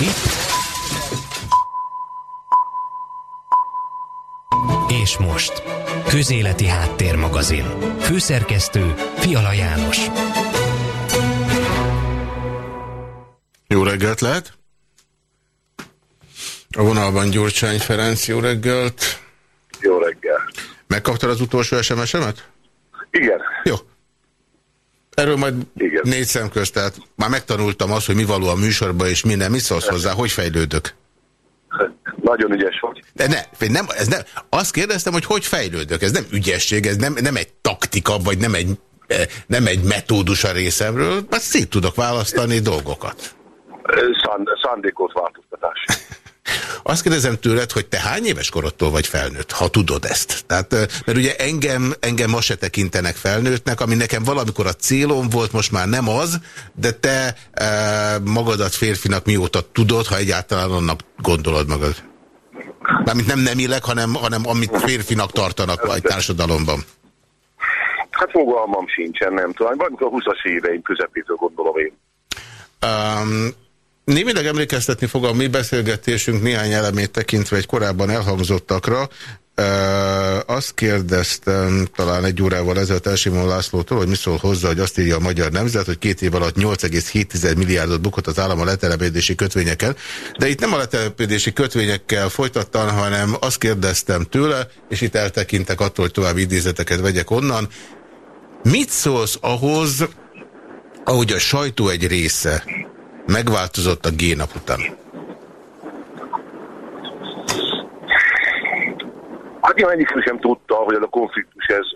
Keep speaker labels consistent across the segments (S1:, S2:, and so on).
S1: Itt. És most. Közéleti Háttérmagazin. Főszerkesztő Fiala János.
S2: Jó reggelt lehet! A vonalban Gyurcsány Ferenc, jó reggelt!
S3: Jó reggel.
S2: Megkaptad az utolsó SMS-emet?
S3: Igen.
S2: Jó. Erről majd
S3: Igen.
S2: négy szem közt, tehát már megtanultam azt, hogy mi való a műsorban, és minden. Mi szólsz hozzá? Hogy fejlődök?
S3: Nagyon ügyes vagy.
S2: De ne, nem, ez nem, azt kérdeztem, hogy hogy fejlődök. Ez nem ügyesség, ez nem, nem egy taktika, vagy nem egy, eh, nem egy metódus a részemről. Már szét tudok választani dolgokat.
S3: Szán, szándékot változtatás.
S2: Azt kérdezem tőled, hogy te hány éves korodtól vagy felnőtt, ha tudod ezt? Tehát, eh, mert ugye engem, engem ma se tekintenek felnőttnek, ami nekem valamikor a célom volt, most már nem az, de te e, magadat férfinak mióta tudod, ha egyáltalán annak gondolod magad. Mármint nem nemileg, hanem, hanem amit férfinak tartanak egy társadalomban.
S3: Hát fogalmam sincsen, nem tudom. Valamikor a 20-as éveim közepétől gondolom én.
S2: Um, némileg emlékeztetni fog a mi beszélgetésünk néhány elemét tekintve egy korábban elhangzottakra. Uh, azt kérdeztem talán egy órával ezelőtt Elsimon Lászlótól, hogy mi szól hozzá, hogy azt írja a Magyar Nemzet, hogy két év alatt 8,7 milliárdot bukott az állam a letelepedési kötvényekkel. De itt nem a letelepedési kötvényekkel folytattam, hanem azt kérdeztem tőle, és itt eltekintek attól, hogy további idézeteket vegyek onnan. Mit szólsz ahhoz, ahogy a sajtó egy része megváltozott a génap után?
S3: Hát én egyikről sem tudta, hogy ez a konfliktus ez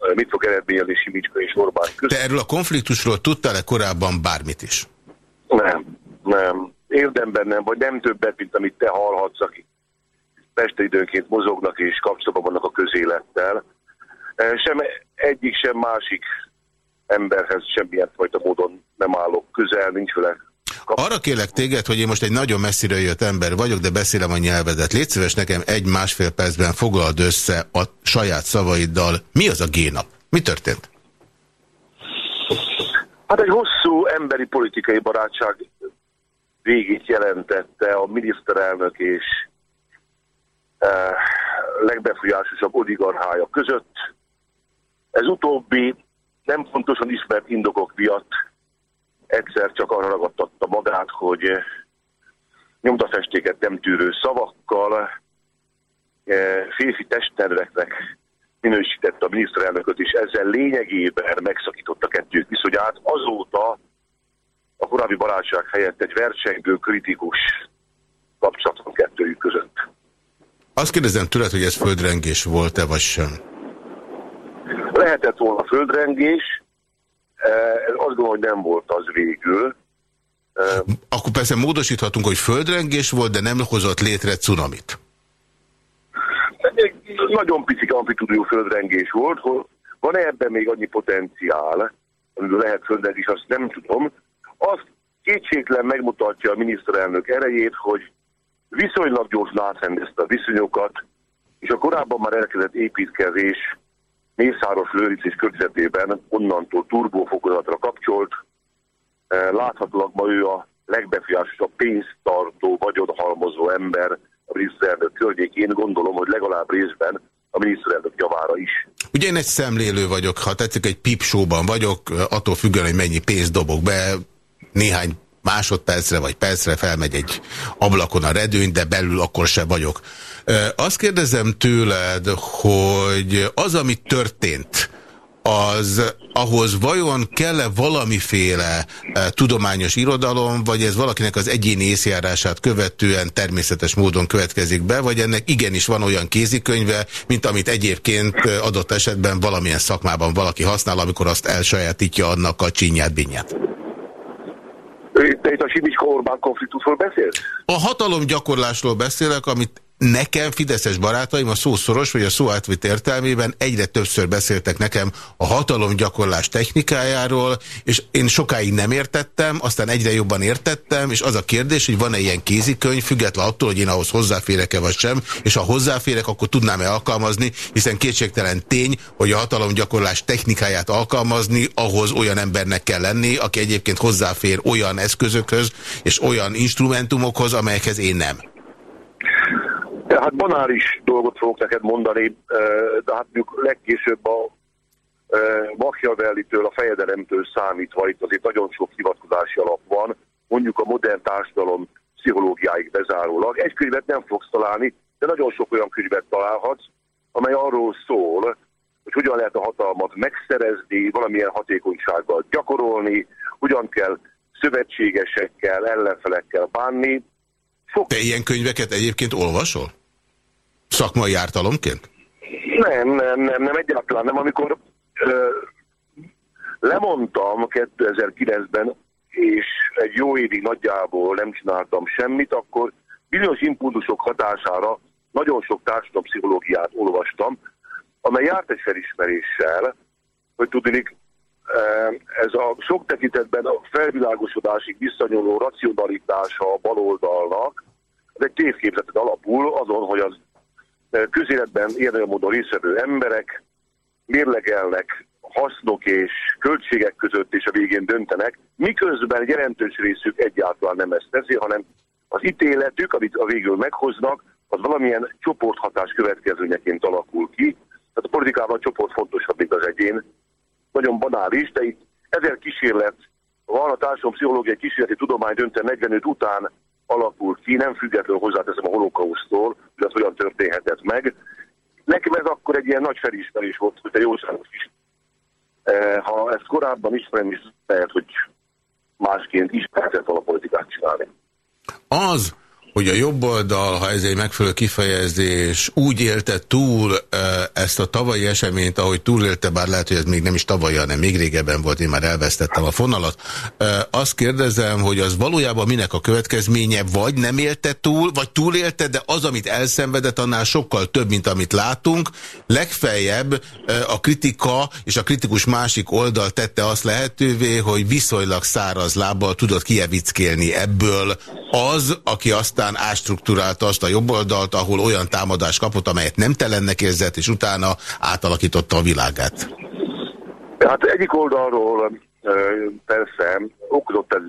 S3: e, mit fog eredményezni Simicska és Orbán között.
S2: Te erről a konfliktusról tudtál-e korábban bármit is?
S3: Nem, nem. Érdemben nem, vagy nem többet, mint amit te hallhatsz, akik Peste időnként mozognak és kapcsolatban vannak a közélettel. Sem egyik, sem másik emberhez semmilyen fajta módon nem állok közel, nincs vele kap-
S2: Arra kérlek téged, hogy én most egy nagyon messziről jött ember vagyok, de beszélem a nyelvedet. Légy szíves nekem egy-másfél percben foglald össze a saját szavaiddal. Mi az a génap? Mi történt?
S3: Hát egy hosszú emberi politikai barátság végét jelentette a miniszterelnök és eh, legbefolyásosabb oligarchája között. Ez utóbbi nem pontosan ismert indokok miatt egyszer csak arra ragadtatta magát, hogy eh, nyomdafestéket nem tűrő szavakkal eh, férfi testterveknek minősítette a miniszterelnököt, és ezzel lényegében megszakította kettők viszonyát. Azóta a korábbi barátság helyett egy versengő, kritikus kapcsolat van kettőjük között.
S2: Azt kérdezem tőled, hogy ez földrengés volt-e vagy sem?
S3: Lehetett volna földrengés, eh, azt gondolom, hogy nem volt az végül. Eh,
S2: Akkor persze módosíthatunk, hogy földrengés volt, de nem hozott létre cunamit.
S3: Nagyon pici amplitúdió földrengés volt, hogy van-e ebben még annyi potenciál, amiből lehet földrengés, azt nem tudom. Azt kétségtelen megmutatja a miniszterelnök erejét, hogy viszonylag gyorsan átrendezte a viszonyokat, és a korábban már elkezdett építkezés Mészáros Lőric és körzetében onnantól turbófokozatra kapcsolt. Eh, Láthatólag ma ő a legbefolyásosabb pénztartó, vagyonhalmozó ember a miniszterelnök környékén. Gondolom, hogy legalább részben a miniszterelnök javára is.
S2: Ugye én egy szemlélő vagyok, ha tetszik, egy pipsóban vagyok, attól függően, hogy mennyi pénzt dobok be, néhány másodpercre vagy percre felmegy egy ablakon a redőny, de belül akkor se vagyok. Azt kérdezem tőled, hogy az, ami történt, az ahhoz vajon kell-e valamiféle e, tudományos irodalom, vagy ez valakinek az egyéni észjárását követően természetes módon következik be, vagy ennek igenis van olyan kézikönyve, mint amit egyébként adott esetben valamilyen szakmában valaki használ, amikor azt elsajátítja annak a csinyát binyát.
S3: Te itt a Simicska Orbán konfliktusról beszélsz?
S2: A hatalomgyakorlásról beszélek, amit nekem Fideszes barátaim a szó szoros vagy a szó átvitt értelmében egyre többször beszéltek nekem a hatalomgyakorlás technikájáról, és én sokáig nem értettem, aztán egyre jobban értettem, és az a kérdés, hogy van-e ilyen kézikönyv, független attól, hogy én ahhoz hozzáférek-e vagy sem, és ha hozzáférek, akkor tudnám-e alkalmazni, hiszen kétségtelen tény, hogy a hatalomgyakorlás technikáját alkalmazni, ahhoz olyan embernek kell lenni, aki egyébként hozzáfér olyan eszközökhöz és olyan instrumentumokhoz, amelyekhez én nem.
S3: Hát banális dolgot fogok neked mondani, de hát mondjuk legkésőbb a Machiavelli-től, a fejedelemtől számítva itt azért nagyon sok hivatkozási alap van, mondjuk a modern társadalom pszichológiáig bezárólag. Egy könyvet nem fogsz találni, de nagyon sok olyan könyvet találhatsz, amely arról szól, hogy hogyan lehet a hatalmat megszerezni, valamilyen hatékonysággal gyakorolni, hogyan kell szövetségesekkel, ellenfelekkel bánni.
S2: Fog... Te ilyen könyveket egyébként olvasol? Szakmai ártalomként?
S3: Nem, nem, nem, nem, egyáltalán nem. Amikor ö, lemondtam 2009-ben, és egy jó évig nagyjából nem csináltam semmit, akkor bizonyos impulzusok hatására nagyon sok társadalompszichológiát olvastam, amely járt egy felismeréssel, hogy tudnék, ez a sok tekintetben a felvilágosodásig visszanyúló racionalitása a baloldalnak, ez egy tévképzetet alapul azon, hogy az közéletben érdemű módon részvevő emberek mérlegelnek hasznok és költségek között, és a végén döntenek, miközben jelentős részük egyáltalán nem ezt teszi, hanem az ítéletük, amit a végül meghoznak, az valamilyen csoporthatás következőnyeként alakul ki. Tehát a politikában a csoport fontosabb, mint az egyén. Nagyon banális, de itt ezer kísérlet, van a társadalom pszichológiai kísérleti tudomány dönte 45 után alakult ki, nem függetlenül hozzáteszem a holokausztól, hogy az hogyan történhetett meg. Nekem ez akkor egy ilyen nagy felismerés volt, hogy a jóságos is. E, ha ezt korábban ismerem, is lehet, hogy másként is lehetett a politikát csinálni.
S2: Az, hogy a jobb oldal, ha ez egy megfelelő kifejezés, úgy élte túl ezt a tavalyi eseményt, ahogy túlélte, bár lehet, hogy ez még nem is tavaly, hanem még régebben volt, én már elvesztettem a fonalat. Azt kérdezem, hogy az valójában minek a következménye, vagy nem élte túl, vagy túlélte, de az, amit elszenvedett, annál sokkal több, mint amit látunk. Legfeljebb a kritika és a kritikus másik oldal tette azt lehetővé, hogy viszonylag száraz lábbal tudott kievickélni ebből az, aki aztán aztán ástruktúrálta azt a jobboldalt, ahol olyan támadást kapott, amelyet nem telennek érzett, és utána átalakította a világát.
S3: Hát egyik oldalról persze okozott ez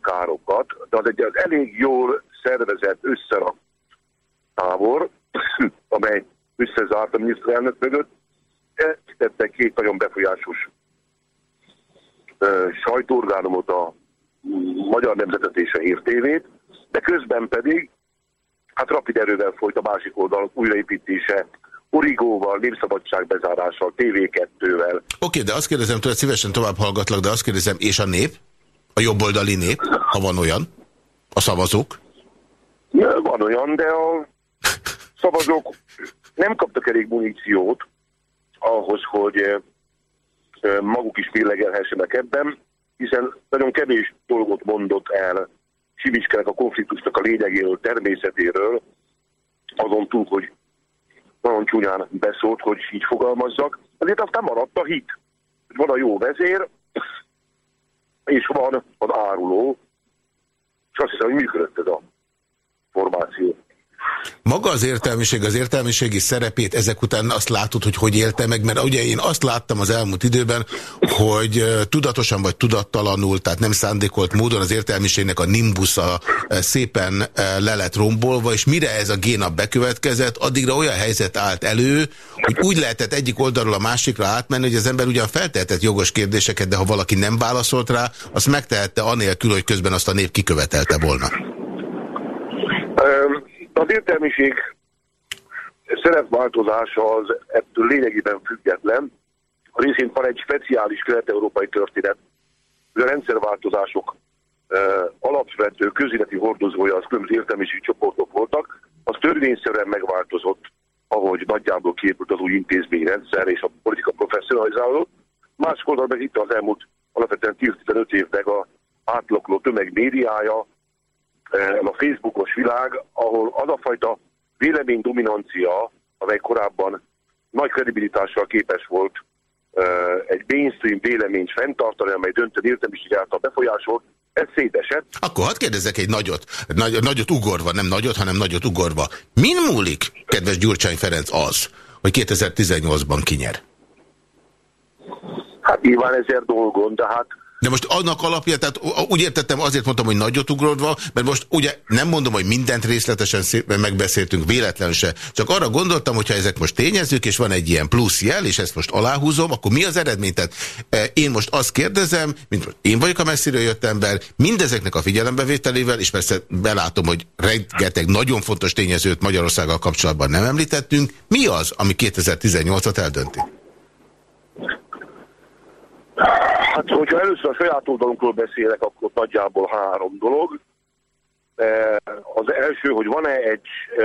S3: károkat, de az egy az elég jól szervezett összerak tábor, amely összezárt a miniszterelnök mögött. Tette két nagyon befolyásos sajtóorgánumot a Magyar Nemzetet és a Hírtévét, de közben pedig hát rapid erővel folyt a másik oldal újraépítése, Origóval, Népszabadság bezárással, TV2-vel. Oké,
S2: okay, de azt kérdezem tőle, szívesen tovább hallgatlak, de azt kérdezem, és a nép? A jobboldali nép, ha van olyan? A szavazók?
S3: Ja, van olyan, de a szavazók nem kaptak elég muníciót ahhoz, hogy eh, maguk is mérlegelhessenek ebben, hiszen nagyon kevés dolgot mondott el Sibicskának a konfliktusnak a lényegéről, természetéről, azon túl, hogy nagyon csúnyán beszólt, hogy így fogalmazzak. Azért aztán maradt a hit. Van a jó vezér, és van az áruló, és azt hiszem, hogy működött ez a formáció.
S2: Maga az értelmiség, az értelmiségi szerepét ezek után azt látod, hogy hogy élte meg, mert ugye én azt láttam az elmúlt időben, hogy tudatosan vagy tudattalanul, tehát nem szándékolt módon az értelmiségnek a nimbusza szépen le lett rombolva, és mire ez a génap bekövetkezett, addigra olyan helyzet állt elő, hogy úgy lehetett egyik oldalról a másikra átmenni, hogy az ember ugyan feltehetett jogos kérdéseket, de ha valaki nem válaszolt rá, azt megtehette anélkül, hogy közben azt a nép kikövetelte volna.
S3: Az értelmiség szerepváltozása az ettől lényegében független. A részén van egy speciális kelet-európai történet, hogy a rendszerváltozások e, alapvető közéleti hordozója az különböző értelmiségi csoportok voltak, az törvényszerűen megváltozott, ahogy nagyjából képült az új intézményrendszer és a politika professzionalizálódott. Más oldal meg itt az elmúlt alapvetően 10-15 évben a átlakuló tömeg médiája, a Facebookos világ, ahol az a fajta véleménydominancia, amely korábban nagy kredibilitással képes volt egy mainstream véleményt fenntartani, amely döntő értelmiség által befolyásolt, ez szétesett.
S2: Akkor hadd kérdezek egy nagyot, nagy, nagyot ugorva, nem nagyot, hanem nagyot ugorva. Min múlik, kedves Gyurcsány Ferenc, az, hogy 2018-ban kinyer?
S3: Hát nyilván ezer dolgon, de hát
S2: de most annak alapja, tehát úgy értettem, azért mondtam, hogy nagyot ugrodva, mert most ugye nem mondom, hogy mindent részletesen megbeszéltünk, véletlen se. Csak arra gondoltam, hogyha ezek most tényezők, és van egy ilyen plusz jel, és ezt most aláhúzom, akkor mi az eredmény? Tehát e, én most azt kérdezem, mint én vagyok a messziről jött ember, mindezeknek a figyelembevételével, és persze belátom, hogy rengeteg nagyon fontos tényezőt Magyarországgal kapcsolatban nem említettünk. Mi az, ami 2018-at eldönti?
S3: Hát, hogyha először a saját oldalunkról beszélek, akkor nagyjából három dolog. E, az első, hogy van-e egy e,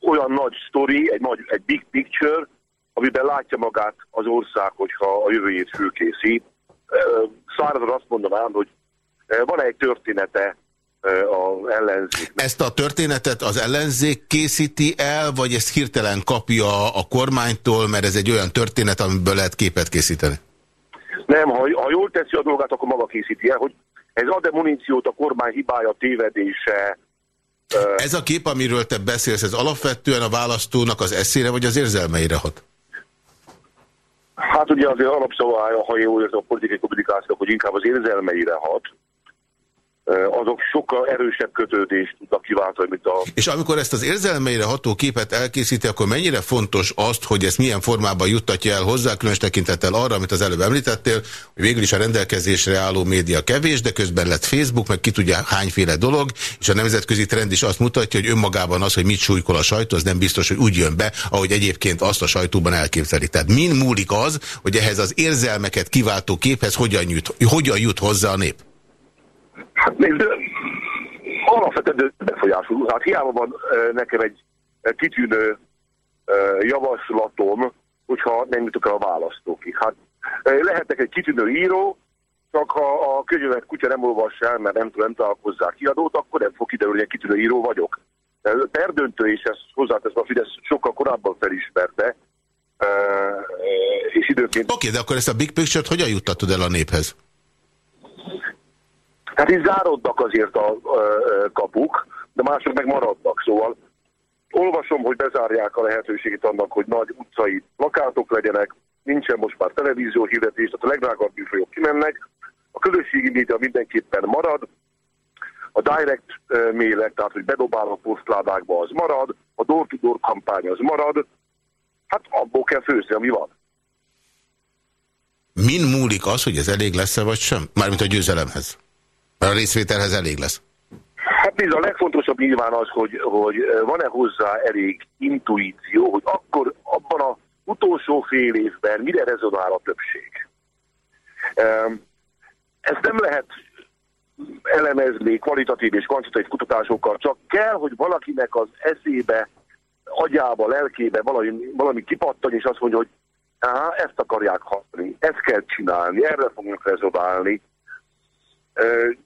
S3: olyan nagy sztori, egy, nagy, egy big picture, amiben látja magát az ország, hogyha a jövőjét fölkészít. E, szárazra azt mondanám, hogy van-e egy története az ellenzék.
S2: Ezt a történetet az ellenzék készíti el, vagy ezt hirtelen kapja a kormánytól, mert ez egy olyan történet, amiből lehet képet készíteni?
S3: Nem, ha, ha jól teszi a dolgát, akkor maga készíti el, hogy ez ad-e muníciót a kormány hibája, tévedése.
S2: Ez a kép, amiről te beszélsz, ez alapvetően a választónak az eszére vagy az érzelmeire hat?
S3: Hát ugye azért alapszabálya, ha jól értem a politikai kommunikációk, hogy inkább az érzelmeire hat azok sokkal erősebb kötődést tudnak kiváltani, mint a...
S2: És amikor ezt az érzelmeire ható képet elkészíti, akkor mennyire fontos azt, hogy ezt milyen formában juttatja el hozzá, különös tekintettel arra, amit az előbb említettél, hogy végül is a rendelkezésre álló média kevés, de közben lett Facebook, meg ki tudja hányféle dolog, és a nemzetközi trend is azt mutatja, hogy önmagában az, hogy mit súlykol a sajtó, az nem biztos, hogy úgy jön be, ahogy egyébként azt a sajtóban elképzeli. Tehát min múlik az, hogy ehhez az érzelmeket kiváltó képhez hogyan jut, hogyan jut hozzá a nép?
S3: Hát nézd, alapvetően befolyásoló. Hát hiába van nekem egy kitűnő javaslatom, hogyha nem jutok el a választókig. Hát lehetek egy kitűnő író, csak ha a könyvet kutya nem olvassa el, mert nem tudom, találkozzák kiadót, akkor nem fog kiderülni, hogy kitűnő író vagyok. Perdöntő, és ezt hozzátesz a Fidesz sokkal korábban felismerte, és időként...
S2: Oké, okay, de akkor ezt a Big Picture-t hogyan juttatod el a néphez?
S3: Hát itt záródnak azért a, kapuk, de mások meg maradnak, szóval olvasom, hogy bezárják a lehetőségét annak, hogy nagy utcai lakátok legyenek, nincsen most már televízió hirdetés, tehát a legdrágabb műfajok kimennek, a közösségi média mindenképpen marad, a direct mailek, tehát hogy bedobál a posztládákba, az marad, a door-to-door -door kampány az marad, hát abból kell főzni, ami van.
S2: Min múlik az, hogy ez elég lesz-e vagy sem? Mármint a győzelemhez. A részvételhez elég lesz.
S3: Hát nézd, a legfontosabb nyilván az, hogy, hogy van-e hozzá elég intuíció, hogy akkor abban a utolsó fél évben mire rezonál a többség. Ezt nem lehet elemezni kvalitatív és kvantitatív kutatásokkal, csak kell, hogy valakinek az eszébe, agyába, lelkébe valami, valami kipattan, és azt mondja, hogy Á, ezt akarják hallani, ezt kell csinálni, erre fogunk rezonálni,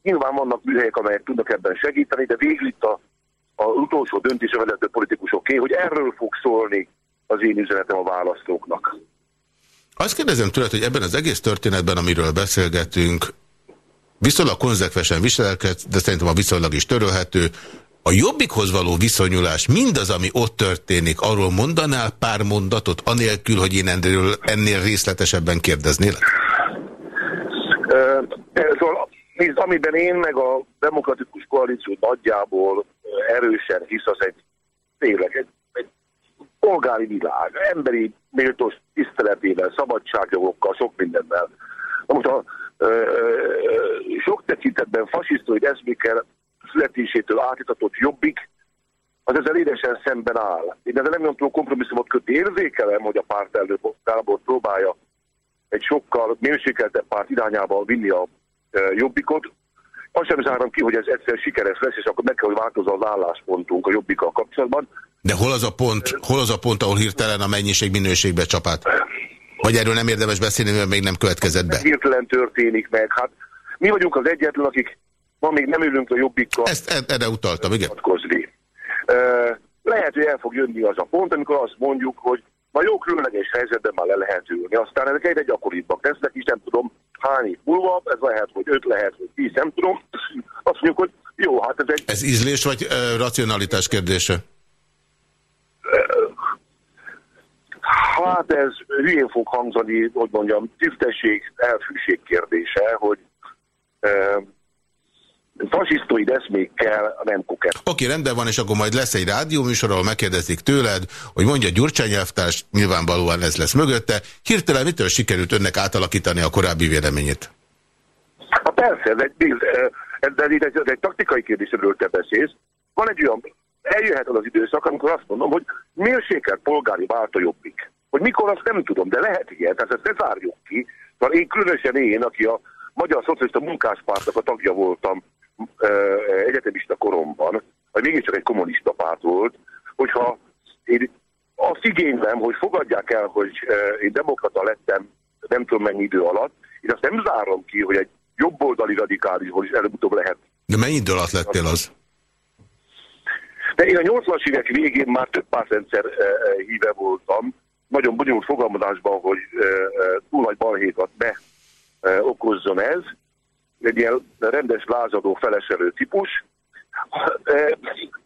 S3: Nyilván vannak műhelyek, amelyek tudnak ebben segíteni, de végül itt a, a utolsó döntése vezető politikusoké, hogy erről fog szólni az én üzenetem a választóknak.
S2: Azt kérdezem tőled, hogy ebben az egész történetben, amiről beszélgetünk, viszonylag konzekvesen viselkedett, de szerintem a viszonylag is törölhető. A jobbikhoz való viszonyulás, mindaz, ami ott történik, arról mondanál pár mondatot, anélkül, hogy én ennél, ennél részletesebben kérdeznélek?
S3: Szóval Nézd, amiben én meg a demokratikus koalíció nagyjából erősen hisz, az egy tényleg egy, egy polgári világ, emberi méltós tiszteletével, szabadságjogokkal, sok mindennel. Na most a ö, ö, sok tekintetben fasisztoid eszmékkel születésétől átitatott jobbik, az ezzel édesen szemben áll. Én ezzel nem tudom kompromisszumot kötni. Érzékelem, hogy a párt előbb próbálja egy sokkal mérsékeltebb párt irányába vinni a jobbikot. Azt sem zárom ki, hogy ez egyszer sikeres lesz, és akkor meg kell, hogy változza az álláspontunk a jobbikkal kapcsolatban.
S2: De hol az a pont, hol az a pont ahol hirtelen a mennyiség-minőségbe csapát? Vagy erről nem érdemes beszélni, mert még nem következett be?
S3: Hirtelen történik meg. Hát mi vagyunk az egyetlen, akik ma még nem ülünk a jobbikkal.
S2: Ezt erre utaltam, igen.
S3: Lehet, hogy el fog jönni az a pont, amikor azt mondjuk, hogy na jó, különleges helyzetben már le lehet ülni. Aztán ezek egyre gyakoribbak lesznek, és nem tudom hány év múlva, ez lehet, hogy öt lehet, hogy tíz, nem tudom. Azt mondjuk, hogy jó, hát ez egy...
S2: Ez ízlés vagy uh, racionalitás kérdése?
S3: Hát ez hülyén fog hangzani, hogy mondjam, tisztesség, elfűség kérdése, hogy uh, fasisztoid eszmékkel nem koket.
S2: Oké, rendben van, és akkor majd lesz egy rádióműsor, ahol megkérdezik tőled, hogy mondja Gyurcsány nyelvtárs, nyilvánvalóan ez lesz mögötte. Hirtelen mitől sikerült önnek átalakítani a korábbi véleményét?
S3: Hát persze, ez egy, ez, ez, egy, ez egy taktikai kérdésről te beszélsz. Van egy olyan, eljöhet az időszak, amikor azt mondom, hogy mérsékelt polgári vált a jobbik. Hogy mikor, azt nem tudom, de lehet ilyen, tehát ezt ne zárjuk ki. Szóval én különösen én, aki a Magyar Szocialista Munkáspártnak a tagja voltam egyetemista koromban, vagy mégiscsak egy kommunista párt volt, hogyha én azt igénylem, hogy fogadják el, hogy én demokrata lettem nem tudom mennyi idő alatt, én azt nem zárom ki, hogy egy jobboldali radikálisból is előbb-utóbb lehet.
S2: De mennyi idő alatt lettél az?
S3: De én a 80-as évek végén már több pártrendszer híve voltam, nagyon bonyolult fogalmazásban, hogy túl nagy balhékat ne okozzon ez, egy ilyen rendes lázadó, feleselő típus.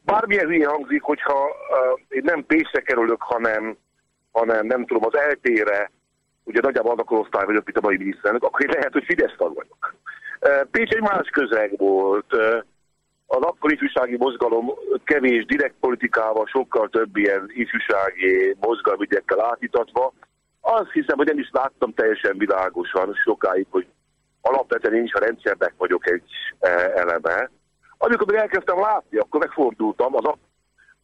S3: Bármilyen hülye hangzik, hogyha én nem pénzre kerülök, hanem, hanem nem tudom, az eltére, ugye nagyjából az a korosztály vagyok, mint a mai miniszternek, akkor én lehet, hogy Fidesz tag vagyok. Pécs egy más közeg volt, az akkor ifjúsági mozgalom kevés direkt politikával, sokkal több ilyen ifjúsági mozgalmügyekkel átítatva. Azt hiszem, hogy nem is láttam teljesen világosan sokáig, hogy alapvetően én is a rendszernek vagyok egy e, eleme. Amikor meg elkezdtem látni, akkor megfordultam az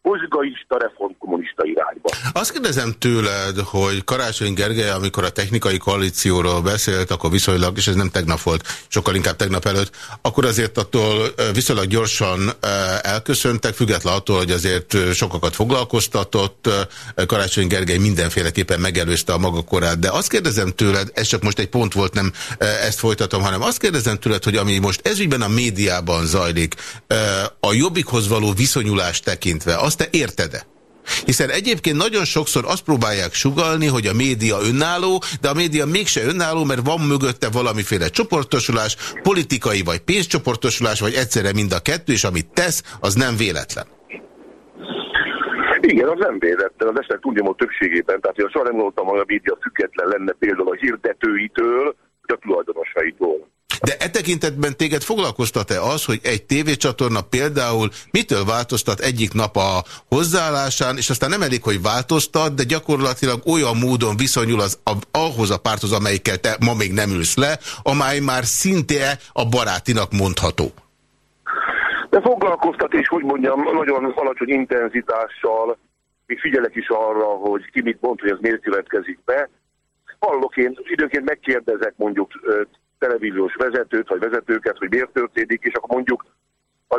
S3: a mozgaista reformkommunista irányba.
S2: Azt kérdezem tőled, hogy Karácsony Gergely, amikor a technikai koalícióról beszélt, akkor viszonylag, és ez nem tegnap volt, sokkal inkább tegnap előtt, akkor azért attól viszonylag gyorsan elköszöntek, független attól, hogy azért sokakat foglalkoztatott, Karácsony Gergely mindenféleképpen megelőzte a maga korát, de azt kérdezem tőled, ez csak most egy pont volt, nem ezt folytatom, hanem azt kérdezem tőled, hogy ami most ezügyben a médiában zajlik, a jobbikhoz való viszonyulás tekintve, azt te érted-e? Hiszen egyébként nagyon sokszor azt próbálják sugalni, hogy a média önálló, de a média mégse önálló, mert van mögötte valamiféle csoportosulás, politikai vagy pénzcsoportosulás, vagy egyszerre mind a kettő, és amit tesz, az nem véletlen.
S3: Igen, az nem véletlen. Az esetek túlnyomó többségében. Tehát én soha nem gondoltam, hogy a média független lenne például a hirdetőitől, vagy a tulajdonosaitól.
S2: De e tekintetben téged foglalkoztat-e az, hogy egy tévécsatorna például mitől változtat egyik nap a hozzáállásán, és aztán nem elég, hogy változtat, de gyakorlatilag olyan módon viszonyul az, a, ahhoz a párthoz, amelyikkel te ma még nem ülsz le, amely már szinte a barátinak mondható.
S3: De foglalkoztat, és hogy mondjam, nagyon alacsony intenzitással, még figyelek is arra, hogy ki mit mond, hogy ez miért következik be. Hallok én, időnként megkérdezek mondjuk televíziós vezetőt, vagy vezetőket, hogy miért történik, és akkor mondjuk a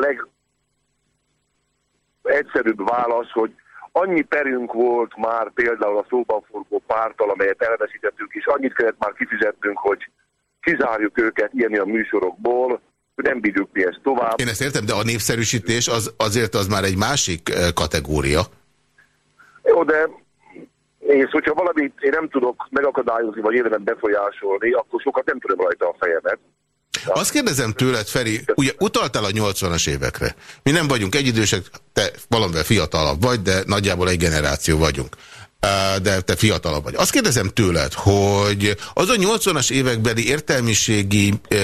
S3: legegyszerűbb válasz, hogy annyi perünk volt már például a szóban forgó pártal, amelyet elveszítettünk, és annyit kellett már kifizetnünk, hogy kizárjuk őket ilyen a műsorokból, hogy nem bírjuk mi ezt tovább.
S2: Én ezt értem, de a népszerűsítés az, azért az már egy másik eh, kategória.
S3: Jó, de és hogyha valamit én nem tudok megakadályozni, vagy érdemben befolyásolni, akkor sokat nem tudom rajta a fejemet.
S2: Azt kérdezem tőled, Feri, ugye utaltál a 80-as évekre. Mi nem vagyunk egyidősek, te valamivel fiatalabb vagy, de nagyjából egy generáció vagyunk de te fiatalabb vagy. Azt kérdezem tőled, hogy az a 80-as évekbeli értelmiségi e,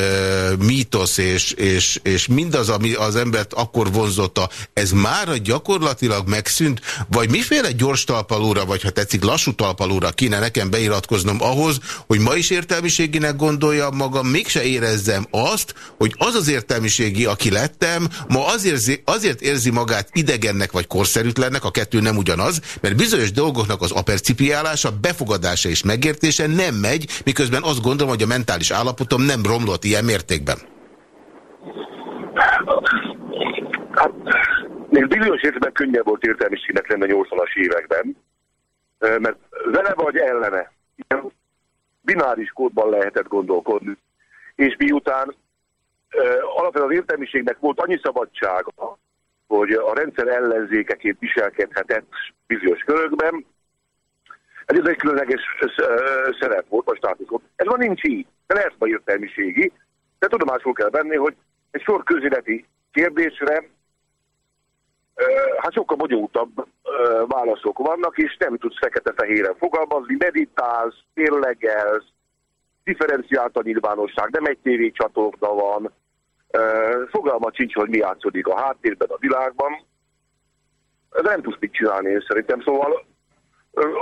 S2: mítosz és, és, és mindaz, ami az embert akkor vonzotta, ez már gyakorlatilag megszűnt, vagy miféle gyors talpalóra, vagy ha tetszik lassú talpalóra kéne nekem beiratkoznom ahhoz, hogy ma is értelmiséginek gondolja magam, mégse érezzem azt, hogy az az értelmiségi, aki lettem, ma azért, azért érzi magát idegennek vagy korszerűtlennek, a kettő nem ugyanaz, mert bizonyos dolgoknak az az apercipiálása, befogadása és megértése nem megy, miközben azt gondolom, hogy a mentális állapotom nem romlott ilyen mértékben.
S3: Hát, még bizonyos értelemben könnyebb volt értelmiségnek lenne 80-as években, mert vele vagy ellene. Ilyen bináris kódban lehetett gondolkodni. És miután alapvetően az értelmiségnek volt annyi szabadsága, hogy a rendszer ellenzékeként viselkedhetett bizonyos körökben. Ez egy különleges szerep volt, vagy státuszot. Ez van nincs így, de lehet ma értelmiségi, de tudomásul kell venni, hogy egy sor közéleti kérdésre hát sokkal bonyolultabb válaszok vannak, és nem tudsz fekete-fehéren fogalmazni, meditálsz, mérlegelsz, differenciált a nyilvánosság, nem egy tévécsatorna van, fogalma sincs, hogy mi játszódik a háttérben, a világban. Ez nem tudsz mit csinálni én szerintem, szóval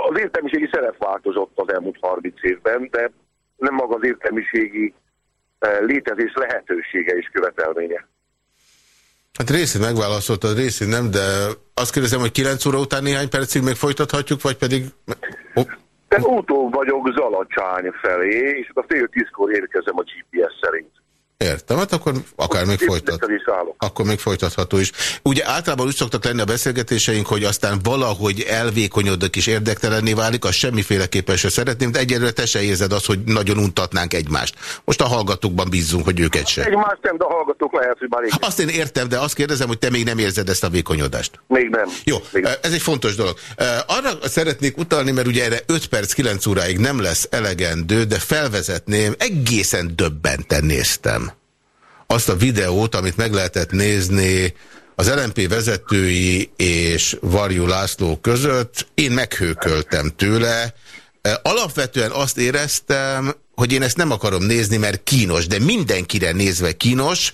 S3: az értelmiségi szerep változott az elmúlt 30 évben, de nem maga az értelmiségi létezés lehetősége és követelménye.
S2: Hát részét megválaszoltad, részét nem, de azt kérdezem, hogy 9 óra után néhány percig még folytathatjuk, vagy pedig...
S3: Oh. De úton vagyok Zalacsány felé, és a fél tízkor érkezem a GPS szerint.
S2: Értem, hát akkor akár még folytat. Akkor még folytatható is. Ugye általában úgy szoktak lenni a beszélgetéseink, hogy aztán valahogy elvékonyodok és érdektelenné válik, azt semmiféleképpen se szeretném, de egyelőre te se érzed azt, hogy nagyon untatnánk egymást. Most a hallgatókban bízzunk, hogy őket se.
S3: Egymást nem, de a hallgatók lehet, hogy már
S2: Azt én értem, de azt kérdezem, hogy te még nem érzed ezt a vékonyodást.
S3: Még nem.
S2: Jó,
S3: még nem.
S2: ez egy fontos dolog. Arra szeretnék utalni, mert ugye erre 5 perc, 9 óráig nem lesz elegendő, de felvezetném, egészen döbbenten néztem azt a videót, amit meg lehetett nézni az LMP vezetői és Varjú László között, én meghőköltem tőle. E, alapvetően azt éreztem, hogy én ezt nem akarom nézni, mert kínos, de mindenkire nézve kínos,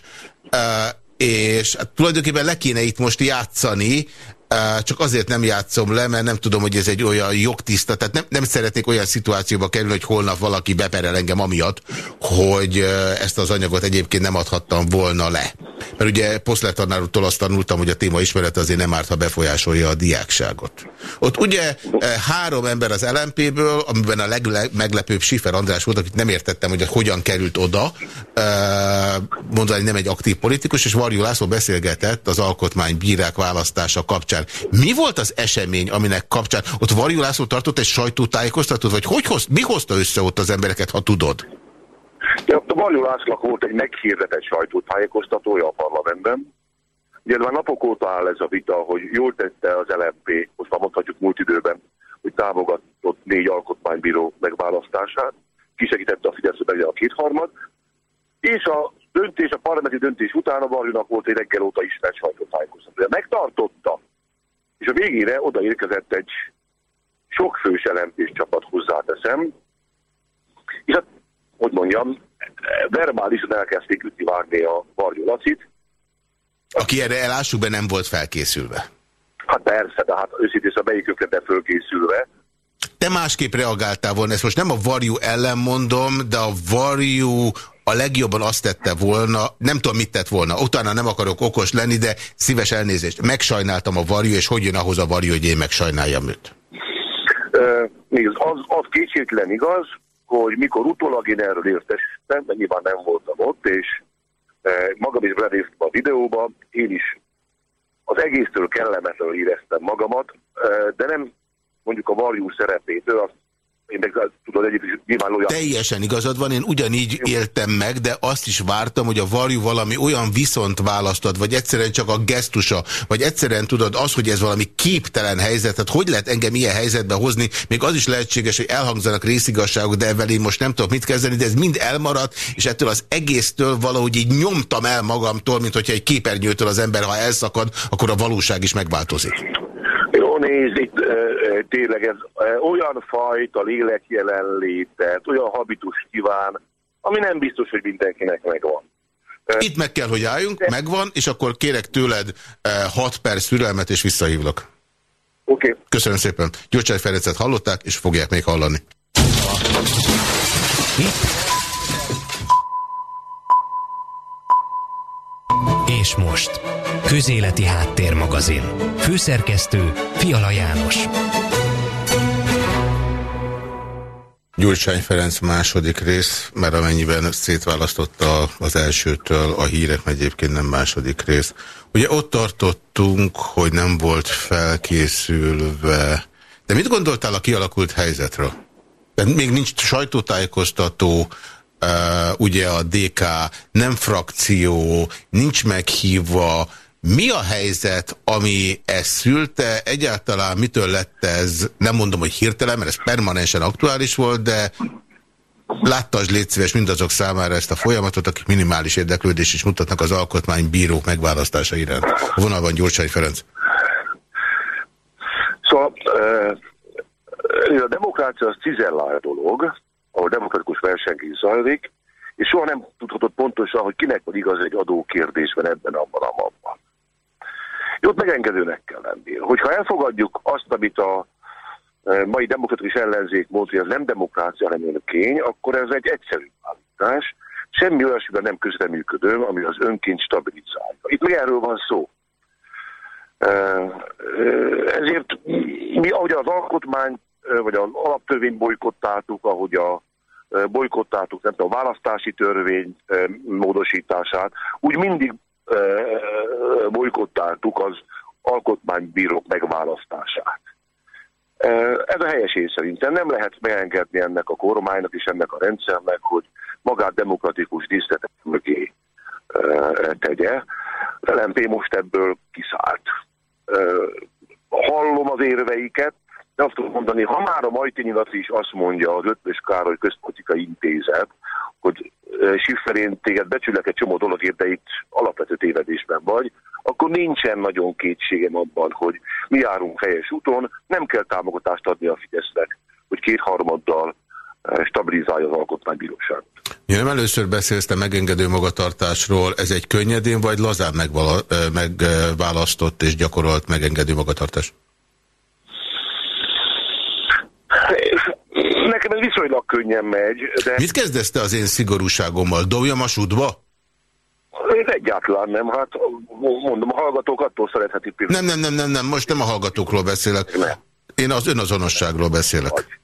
S2: e, és hát tulajdonképpen le kéne itt most játszani, csak azért nem játszom le, mert nem tudom, hogy ez egy olyan jogtiszta, tehát nem, nem szeretnék olyan szituációba kerülni, hogy holnap valaki beperel engem amiatt, hogy ezt az anyagot egyébként nem adhattam volna le. Mert ugye Poszler tanárútól azt tanultam, hogy a téma ismerete azért nem árt, ha befolyásolja a diákságot. Ott ugye három ember az LMP-ből, amiben a legmeglepőbb Sifer András volt, akit nem értettem, hogy hogyan került oda, mondani nem egy aktív politikus, és Varjú László beszélgetett az alkotmánybírák választása kapcsán. Mi volt az esemény, aminek kapcsán? Ott Varjú László tartott egy sajtótájékoztatót, vagy hogy hoz, mi hozta össze ott az embereket, ha tudod?
S3: Ja, a Varjú Lászlónak volt egy meghirdetett sajtótájékoztatója a parlamentben. Ugye már napok óta áll ez a vita, hogy jól tette az LMP, most már mondhatjuk múlt időben, hogy támogatott négy alkotmánybíró megválasztását, kisegítette a Fidesz, hogy a kétharmad, és a döntés, a parlamenti döntés után a Varjúnak volt egy reggel óta ismert sajtótájékoztatója. Megtartotta, és a végére odaérkezett egy sokfős ellentés csapat hozzáteszem, és hát, hogy mondjam, verbálisan elkezdték ütni vágni a Varjú Lacit.
S2: Aki erre elássuk be nem volt felkészülve.
S3: Hát persze, de hát őszintén a melyik de fölkészülve.
S2: Te másképp reagáltál volna, ezt most nem a Varjú ellen mondom, de a Varjú a legjobban azt tette volna, nem tudom mit tett volna, utána nem akarok okos lenni, de szíves elnézést. Megsajnáltam a varjú, és hogy jön ahhoz a varjú, hogy én megsajnáljam őt?
S3: Uh, az, az kétségtelen igaz, hogy mikor utólag én erről értestem, mert nyilván nem voltam ott, és magam is benéztem a videóba, én is az egésztől kellemetlenül éreztem magamat, de nem mondjuk a varjú szerepétől, azt meg tudod, egyébként nyilván olyan...
S2: Teljesen igazad van, én ugyanígy éltem meg, de azt is vártam, hogy a varjú valami olyan viszont választod, vagy egyszerűen csak a gesztusa, vagy egyszerűen tudod az, hogy ez valami képtelen helyzet, tehát hogy lehet engem ilyen helyzetbe hozni, még az is lehetséges, hogy elhangzanak részigasságok, de ebben én most nem tudok mit kezdeni, de ez mind elmaradt, és ettől az egésztől valahogy így nyomtam el magamtól, mint hogyha egy képernyőtől az ember, ha elszakad, akkor a valóság is megváltozik.
S3: Jó, nézd, itt tényleg ez olyan fajta lélek jelenlétet, olyan habitus kíván, ami nem biztos, hogy mindenkinek megvan.
S2: Itt meg kell, hogy álljunk, De... megvan, és akkor kérek tőled 6 perc türelmet, és visszahívlak.
S3: Oké. Okay.
S2: Köszönöm szépen. Gyurcsány Ferencet hallották, és fogják még hallani.
S1: És most, Közéleti Háttérmagazin. Főszerkesztő Fiala János.
S2: Gyurcsány Ferenc második rész, mert amennyiben szétválasztotta az elsőtől a hírek, egyébként nem második rész. Ugye ott tartottunk, hogy nem volt felkészülve. De mit gondoltál a kialakult helyzetről? Még nincs sajtótájékoztató, Uh, ugye a DK nem frakció, nincs meghívva, Mi a helyzet, ami ezt szülte? Egyáltalán mitől lett ez, nem mondom, hogy hirtelen, mert ez permanensen aktuális volt, de láttasd légy szíves mindazok számára ezt a folyamatot, akik minimális érdeklődés is mutatnak az alkotmánybírók megválasztása iránt. A vonalban Gyurcsány Ferenc.
S3: Szóval a demokrácia az cizellált dolog, ahol demokratikus versengés zajlik, és soha nem tudhatod pontosan, hogy kinek van igaz egy adókérdésben ebben, abban, abban. Jót megengedőnek kell lenni. Hogyha elfogadjuk azt, amit a e, mai demokratikus ellenzék mond, hogy ez nem demokrácia, hanem önkény, akkor ez egy egyszerű állítás. Semmi olyasmiben nem közreműködő, ami az önként stabilizálja. Itt még erről van szó. E, e, ezért mi, ahogy az alkotmány, vagy az alaptörvény bolykottáltuk, ahogy a bolykottáltuk, nem tudom, a választási törvény módosítását, úgy mindig bolykottáltuk az alkotmánybírók megválasztását. Ez a helyes szerintem. Nem lehet megengedni ennek a kormánynak és ennek a rendszernek, hogy magát demokratikus díszletek mögé tegye. LMP most ebből kiszállt. Hallom az érveiket, de azt tudom mondani, ha már a Majtinyilat is azt mondja az Ötvös Károly Közpolitikai Intézet, hogy Sifferén téged becsülek egy csomó dologért, de itt alapvető tévedésben vagy, akkor nincsen nagyon kétségem abban, hogy mi járunk helyes úton, nem kell támogatást adni a Fidesznek, hogy kétharmaddal stabilizálja az alkotmánybíróságot.
S2: Ja, nem először beszélsz te megengedő magatartásról, ez egy könnyedén vagy lazán megválasztott és gyakorolt megengedő magatartás?
S3: Viszonylag könnyen megy. De...
S2: Mit kezdesz te az én szigorúságommal? Dobjam a sudba?
S3: Én egyáltalán nem, hát mondom, a hallgatók attól szerethetik
S2: Nem, nem, nem, nem, nem, most nem a hallgatókról beszélek. Nem. Én az önazonosságról beszélek.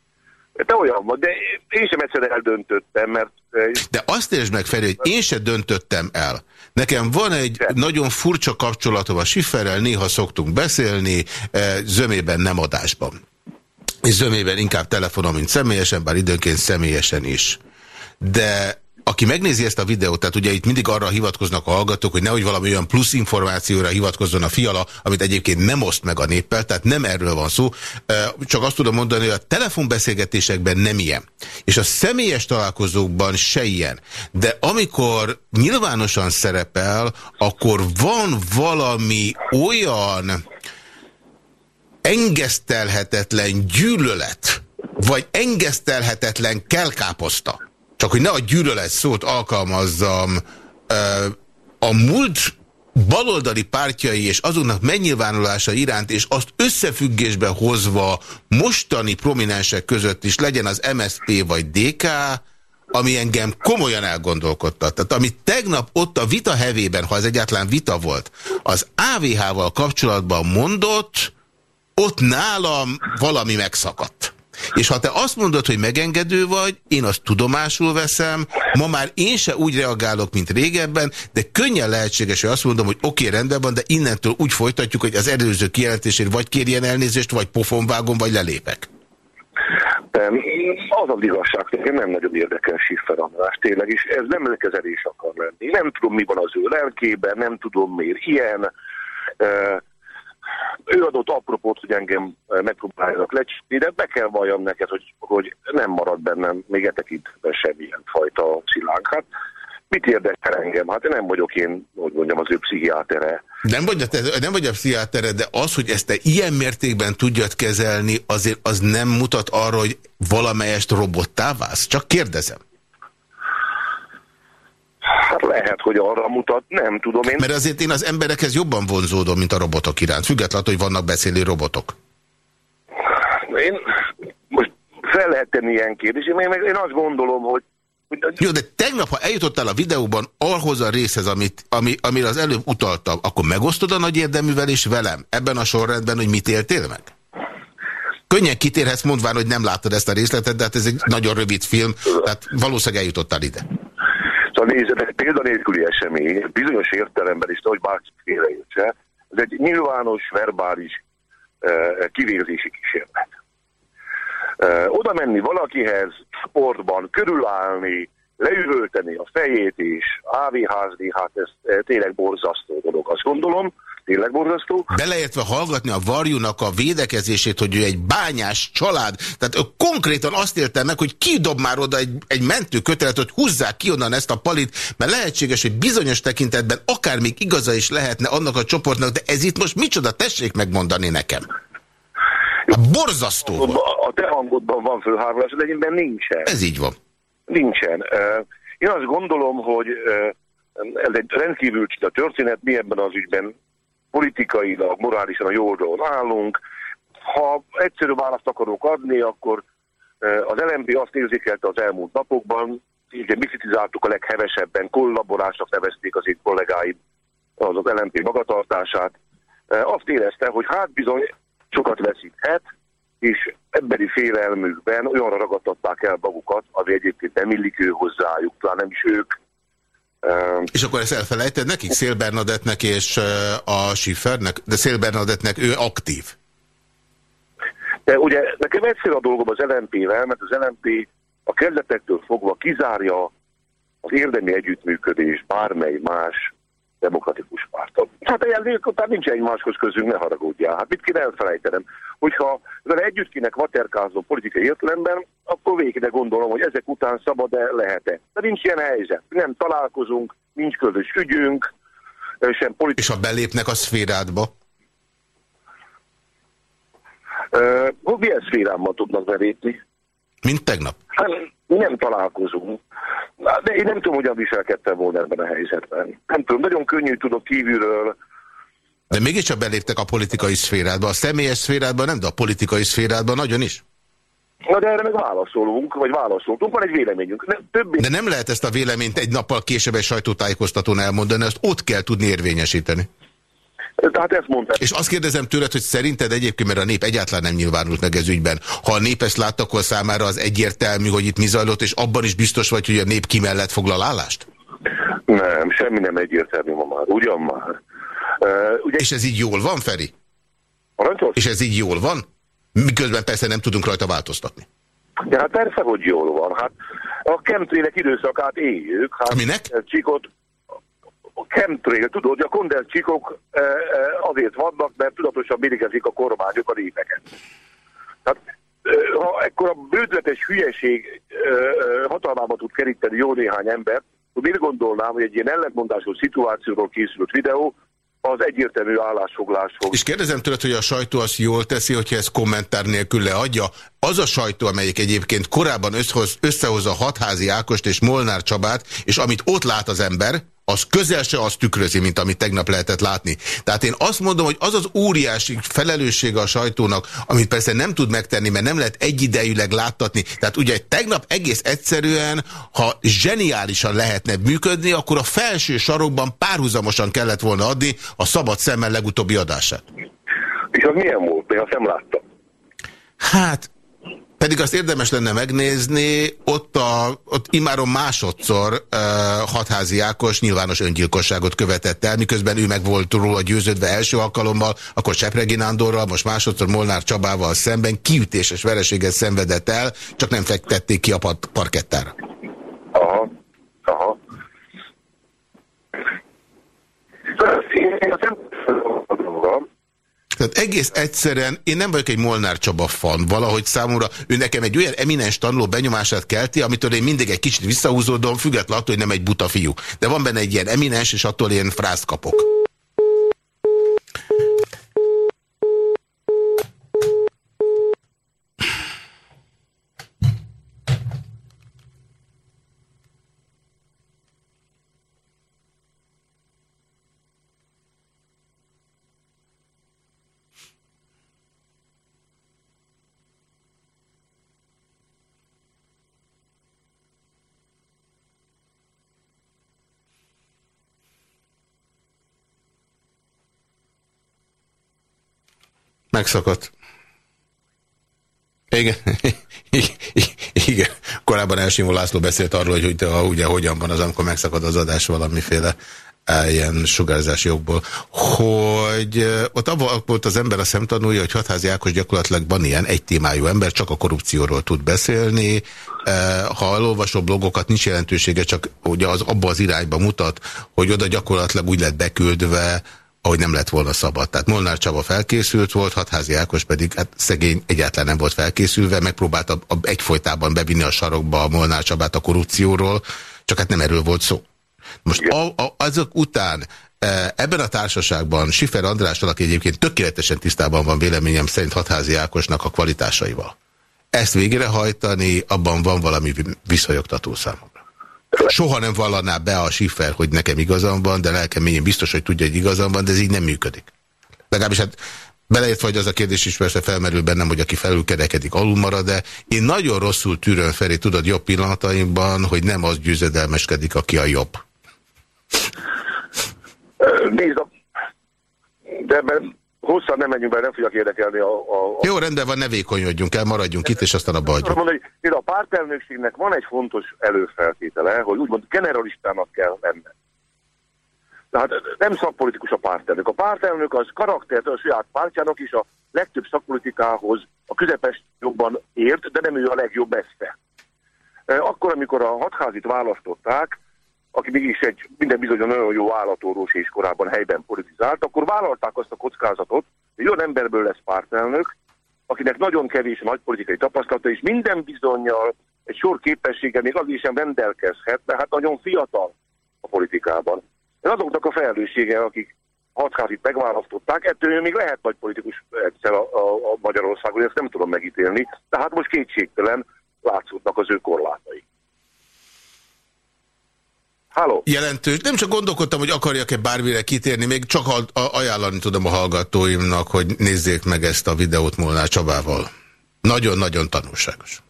S3: Te olyan vagy, de én sem egyszer eldöntöttem, mert...
S2: De azt értsd meg, Feri, hogy én sem döntöttem el. Nekem van egy de. nagyon furcsa kapcsolatom a Sifferrel, néha szoktunk beszélni, zömében nem adásban és zömében inkább telefonon, mint személyesen, bár időnként személyesen is. De aki megnézi ezt a videót, tehát ugye itt mindig arra hivatkoznak a hallgatók, hogy nehogy valami olyan plusz információra hivatkozzon a fiala, amit egyébként nem oszt meg a néppel, tehát nem erről van szó, csak azt tudom mondani, hogy a telefonbeszélgetésekben nem ilyen, és a személyes találkozókban se ilyen, de amikor nyilvánosan szerepel, akkor van valami olyan engesztelhetetlen gyűlölet, vagy engesztelhetetlen kelkáposzta, csak hogy ne a gyűlölet szót alkalmazzam, a múlt baloldali pártjai és azoknak megnyilvánulása iránt, és azt összefüggésbe hozva mostani prominensek között is legyen az MSZP vagy DK, ami engem komolyan elgondolkodtat. Tehát amit tegnap ott a vita hevében, ha ez egyáltalán vita volt, az AVH-val kapcsolatban mondott, ott nálam valami megszakadt. És ha te azt mondod, hogy megengedő vagy, én azt tudomásul veszem, ma már én se úgy reagálok, mint régebben, de könnyen lehetséges, hogy azt mondom, hogy oké, okay, rendben van, de innentől úgy folytatjuk, hogy az előző kijelentésért vagy kérjen elnézést, vagy pofonvágom, vagy lelépek.
S3: Az az igazság, hogy nem nagyon érdekel Siffer András tényleg, és ez nem kezelés akar lenni. Nem tudom, mi van az ő lelkében, nem tudom, miért ilyen ő adott apropót, hogy engem eh, megpróbáljanak lecsípni, de be kell valljam neked, hogy, hogy nem marad bennem még e tekintben semmilyen fajta szilánk. Hát mit érdekel engem? Hát nem vagyok én, hogy mondjam, az ő pszichiátere.
S2: Nem vagy, a, nem vagy a pszichiátere, de az, hogy ezt te ilyen mértékben tudjad kezelni, azért az nem mutat arra, hogy valamelyest robottá válsz? Csak kérdezem.
S3: Hát lehet, hogy arra mutat, nem tudom én.
S2: Mert azért én az emberekhez jobban vonzódom, mint a robotok iránt, függetlenül, hogy vannak beszélő robotok.
S3: Én most fel lehet tenni ilyen kérdést, én, én azt gondolom, hogy
S2: jó, de tegnap, ha eljutottál a videóban ahhoz a részhez, amit, ami, amire az előbb utaltam, akkor megosztod a nagy érdeművel és velem ebben a sorrendben, hogy mit éltél meg? Könnyen kitérhetsz mondván, hogy nem láttad ezt a részletet, de hát ez egy nagyon rövid film, tehát valószínűleg eljutottál ide.
S3: Szóval nézzetek, példanélküli esemény, bizonyos értelemben is, hogy bárki félreértse, ez egy nyilvános, verbális uh, kivégzési kísérlet. Uh, oda menni valakihez, sportban, körülállni, leüvölteni a fejét és ávéházni, hát ez tényleg borzasztó dolog, azt gondolom. Tényleg borzasztó.
S2: Beleértve hallgatni a varjúnak a védekezését, hogy ő egy bányás család, tehát ő konkrétan azt érte meg, hogy kidob már oda egy, egy mentő kötelet, hogy húzzák ki onnan ezt a palit, mert lehetséges, hogy bizonyos tekintetben akár még igaza is lehetne annak a csoportnak, de ez itt most micsoda, tessék megmondani nekem. Borzasztó.
S3: A te hangodban van fölhárulás, de egyébként nincsen.
S2: Ez így van.
S3: Nincsen. Én azt gondolom, hogy ez egy rendkívül csita történet, mi ebben az ügyben politikailag, morálisan a jó oldalon állunk. Ha egyszerű választ akarok adni, akkor az LMP azt érzékelte az elmúlt napokban, ugye mi a leghevesebben, kollaborásnak nevezték az itt kollégáim az az LMP magatartását. Azt érezte, hogy hát bizony sokat veszíthet, és emberi félelmükben olyanra ragadtatták el magukat, ami egyébként nem illik ő hozzájuk, talán nem is ők.
S2: És akkor ezt elfelejted nekik, Szél Bernadettnek és a Schiffernek? De Szél Bernadettnek ő aktív.
S3: De ugye nekem egyszerű a dolgom az LNP-vel, mert az LNP a kezdetektől fogva kizárja az érdemi együttműködés bármely más demokratikus pártot. Hát ilyen után nincs egymáshoz közünk, ne haragudjál. Hát mit kéne elfelejtenem? Hogyha vele együtt kéne kvaterkázó politikai értelemben, akkor végig gondolom, hogy ezek után szabad-e, lehet-e. De nincs ilyen helyzet. Nem találkozunk, nincs közös ügyünk, sem politikai...
S2: És ha belépnek a szférádba?
S3: Uh, milyen szférámmal tudnak belépni?
S2: Mint tegnap?
S3: Hát, nem találkozunk. De én nem tudom, hogyan viselkedtem volna ebben a helyzetben. Nem tudom, nagyon könnyű tudok kívülről.
S2: De mégiscsak beléptek a politikai szférádba. A személyes szférádba nem, de a politikai szférádba nagyon is.
S3: Na de erre meg válaszolunk, vagy válaszoltunk, van egy véleményünk. Nem, többé...
S2: De nem lehet ezt a véleményt egy nappal később egy sajtótájékoztatón elmondani, ezt ott kell tudni érvényesíteni.
S3: Tehát ezt mondta.
S2: És azt kérdezem tőled, hogy szerinted egyébként, mert a nép egyáltalán nem nyilvánult meg ez ügyben, ha a nép ezt látta, akkor számára az egyértelmű, hogy itt mi zajlott, és abban is biztos vagy, hogy a nép ki mellett foglal állást?
S3: Nem, semmi nem egyértelmű ma már, ugyan már.
S2: Uh, ugye... És ez így jól van, Feri?
S3: Parancsol?
S2: És ez így jól van? Miközben persze nem tudunk rajta változtatni.
S3: Ja, hát persze, hogy jól van. Hát a chemtrainek időszakát éljük. Hát
S2: Minek?
S3: Csikot, chemtrail, tudod, hogy a kondenszcsikok e, e, azért vannak, mert tudatosan mérgezik a kormányok a népeket. Tehát e, ha ekkor a bődletes hülyeség hatalmába tud keríteni jó néhány ember, akkor miért gondolnám, hogy egy ilyen ellentmondásos szituációról készült videó, az egyértelmű állásfoglás fog.
S2: És kérdezem tőled, hogy a sajtó azt jól teszi, hogyha ezt kommentár nélkül leadja. Az a sajtó, amelyik egyébként korábban összehoz, összehozza Hatházi Ákost és Molnár Csabát, és amit ott lát az ember, az közel se azt tükrözi, mint amit tegnap lehetett látni. Tehát én azt mondom, hogy az az óriási felelőssége a sajtónak, amit persze nem tud megtenni, mert nem lehet egyidejűleg láttatni. Tehát ugye tegnap egész egyszerűen, ha zseniálisan lehetne működni, akkor a felső sarokban párhuzamosan kellett volna adni a szabad szemmel legutóbbi adását.
S3: És az milyen volt? Én azt nem láttam.
S2: Hát, pedig azt érdemes lenne megnézni, ott, a, ott imáron másodszor uh, hatházi Ákos nyilvános öngyilkosságot követett el, miközben ő meg volt róla győződve első alkalommal, akkor Csepregi Nándorral, most másodszor Molnár Csabával szemben kiütéses vereséget szenvedett el, csak nem fektették ki a parkettára. Tehát egész egyszerűen, én nem vagyok egy Molnár Csaba fan, valahogy számomra ő nekem egy olyan eminens tanuló benyomását kelti, amitől én mindig egy kicsit visszahúzódom, függetlenül attól, hogy nem egy buta fiú. De van benne egy ilyen eminens, és attól én frászt kapok. Megszakadt. Igen. Igen. Korábban Elsimó László beszélt arról, hogy te, ugye hogyan van az, amikor megszakad az adás valamiféle e, ilyen sugárzási jogból, hogy ott abban volt az ember a szemtanúja, hogy Hatházi Ákos gyakorlatilag van ilyen egy témájú ember, csak a korrupcióról tud beszélni, ha elolvasó blogokat, nincs jelentősége, csak ugye az abba az irányba mutat, hogy oda gyakorlatilag úgy lett beküldve, ahogy nem lett volna szabad. Tehát Molnár Csaba felkészült volt, Hatházi Ákos pedig hát szegény egyáltalán nem volt felkészülve, megpróbálta egyfolytában bevinni a sarokba a Molnár Csabát a korrupcióról, csak hát nem erről volt szó. Most a, a, azok után e, ebben a társaságban Sifer Andrással, aki egyébként tökéletesen tisztában van véleményem szerint Hatházi Ákosnak a kvalitásaival. Ezt végrehajtani, abban van valami visszajogtató számomra. Soha nem vallaná be a Schiffer, hogy nekem igazam van, de lelkem én biztos, hogy tudja, hogy igazam van, de ez így nem működik. Legalábbis hát beleértve, hogy az a kérdés is persze felmerül bennem, hogy aki felülkerekedik, alul marad, de én nagyon rosszul tűröm felé, tudod, jobb pillanataimban, hogy nem az győzedelmeskedik, aki a jobb.
S3: Nézd, de hosszan nem menjünk be, nem fogják érdekelni a, a, a...
S2: Jó, rendben van, ne vékonyodjunk el, maradjunk itt, és aztán a hagyjuk.
S3: Mondani, hogy a pártelnökségnek van egy fontos előfeltétele, hogy úgymond generalistának kell lenni. Tehát nem szakpolitikus a pártelnök. A pártelnök az karaktert a saját pártjának is a legtöbb szakpolitikához a közepes jobban ért, de nem ő a legjobb ezt. Akkor, amikor a hatházit választották, aki mégis egy minden bizony nagyon jó állatorvos és korábban helyben politizált, akkor vállalták azt a kockázatot, hogy olyan emberből lesz pártelnök, akinek nagyon kevés a nagypolitikai tapasztalata, és minden bizonyal egy sor képessége még az is sem rendelkezhet, mert hát nagyon fiatal a politikában. Ez azoknak a felelőssége, akik hatházit megválasztották, ettől még lehet nagy politikus egyszer a, a, a Magyarországon, ezt nem tudom megítélni, tehát most kétségtelen látszódnak az ő korlátai. Halló.
S2: Jelentős. Nem csak gondolkodtam, hogy akarjak-e bármire kitérni, még csak ajánlani tudom a hallgatóimnak, hogy nézzék meg ezt a videót Molnár Csabával. Nagyon-nagyon tanulságos.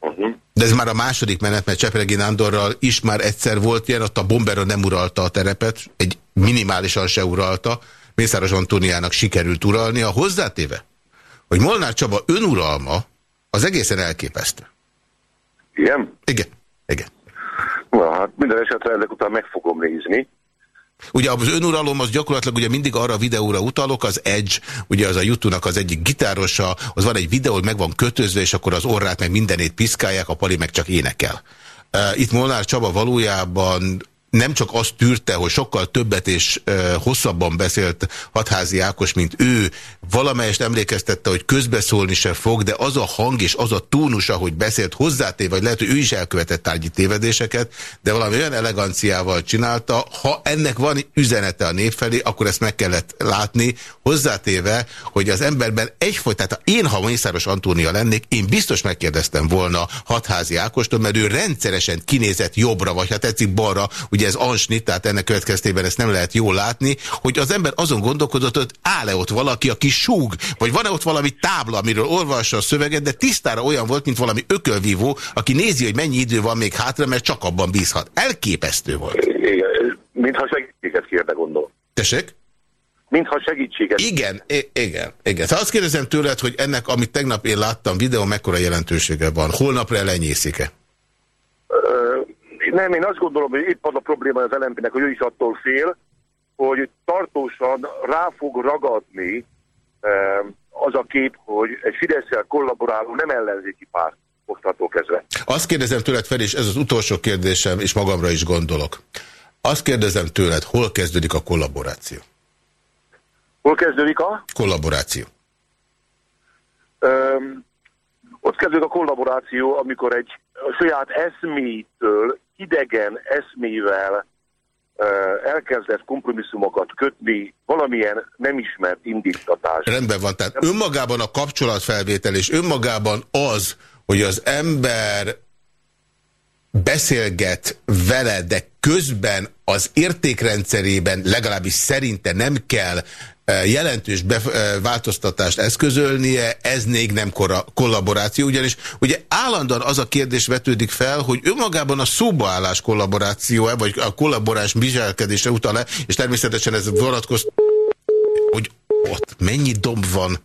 S2: Uh -huh. De ez már a második menet, mert Csepregi Nándorral is már egyszer volt ilyen, ott a bombera nem uralta a terepet, egy minimálisan se uralta, Mészáros Antóniának sikerült uralni, a hozzátéve, hogy Molnár Csaba önuralma az egészen elképesztő.
S3: Igen?
S2: Igen, igen.
S3: Na, hát minden esetre ezek után meg fogom nézni.
S2: Ugye az önuralom az gyakorlatilag ugye mindig arra a videóra utalok, az Edge, ugye az a YouTube-nak az egyik gitárosa, az van egy videó, meg van kötözve, és akkor az orrát meg mindenét piszkálják, a pali meg csak énekel. Itt Molnár Csaba valójában nem csak azt tűrte, hogy sokkal többet és e, hosszabban beszélt Hatházi Ákos, mint ő, valamelyest emlékeztette, hogy közbeszólni se fog, de az a hang és az a tónusa, hogy beszélt hozzáté, vagy lehet, hogy ő is elkövetett tárgyi tévedéseket, de valami olyan eleganciával csinálta, ha ennek van üzenete a nép felé, akkor ezt meg kellett látni, hozzátéve, hogy az emberben egyfolytán, tehát én, ha Mészáros Antónia lennék, én biztos megkérdeztem volna Hatházi Ákostól, mert ő rendszeresen kinézett jobbra, vagy ha tetszik balra, ugye ugye ez ansnit, tehát ennek következtében ezt nem lehet jól látni, hogy az ember azon gondolkodott, hogy áll-e ott valaki, aki súg, vagy van-e ott valami tábla, amiről olvassa a szöveget, de tisztára olyan volt, mint valami ökölvívó, aki nézi, hogy mennyi idő van még hátra, mert csak abban bízhat. Elképesztő volt.
S3: Igen, mintha segítséget kérne, gondolom.
S2: Tessék?
S3: Mintha segítséget.
S2: Igen, igen, igen. Szóval azt kérdezem tőled, hogy ennek, amit tegnap én láttam videó, mekkora jelentősége van. Holnapra elenyészik-e?
S3: Nem, én azt gondolom, hogy itt van a probléma az LNP-nek, hogy ő is attól fél, hogy tartósan rá fog ragadni az a kép, hogy egy fidesz kollaboráló nem ellenzéki párt mostantól kezdve.
S2: Azt kérdezem tőled fel, és ez az utolsó kérdésem, és magamra is gondolok. Azt kérdezem tőled, hol kezdődik a kollaboráció?
S3: Hol kezdődik a?
S2: Kollaboráció.
S3: Öm, ott kezdődik a kollaboráció, amikor egy saját eszmétől idegen eszmével elkezdett kompromisszumokat kötni valamilyen nem ismert indítatás.
S2: Rendben van, tehát önmagában a kapcsolatfelvétel és önmagában az, hogy az ember beszélget vele, de közben az értékrendszerében legalábbis szerinte nem kell jelentős változtatást eszközölnie, ez még nem kollaboráció, ugyanis ugye állandóan az a kérdés vetődik fel, hogy önmagában a szóbaállás kollaboráció-e, vagy a kollaboráns viselkedésre utal-e, és természetesen ez vonatkoz, hogy ott mennyi domb van,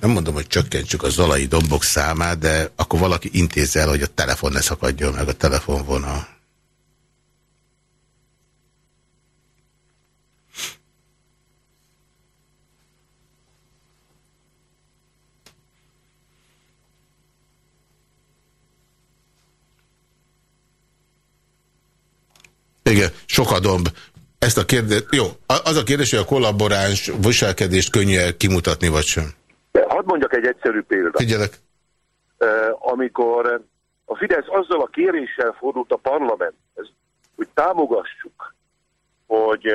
S2: nem mondom, hogy csökkentsük a zalai dombok számát, de akkor valaki intézze el, hogy a telefon ne szakadjon meg a telefonvonal. Igen, sok a domb. Ezt a kérdést, jó, az a kérdés, hogy a kollaboráns viselkedést könnyű kimutatni, vagy sem?
S3: Hadd mondjak egy egyszerű példát.
S2: Figyelek.
S3: Amikor a Fidesz azzal a kéréssel fordult a parlamenthez, hogy támogassuk, hogy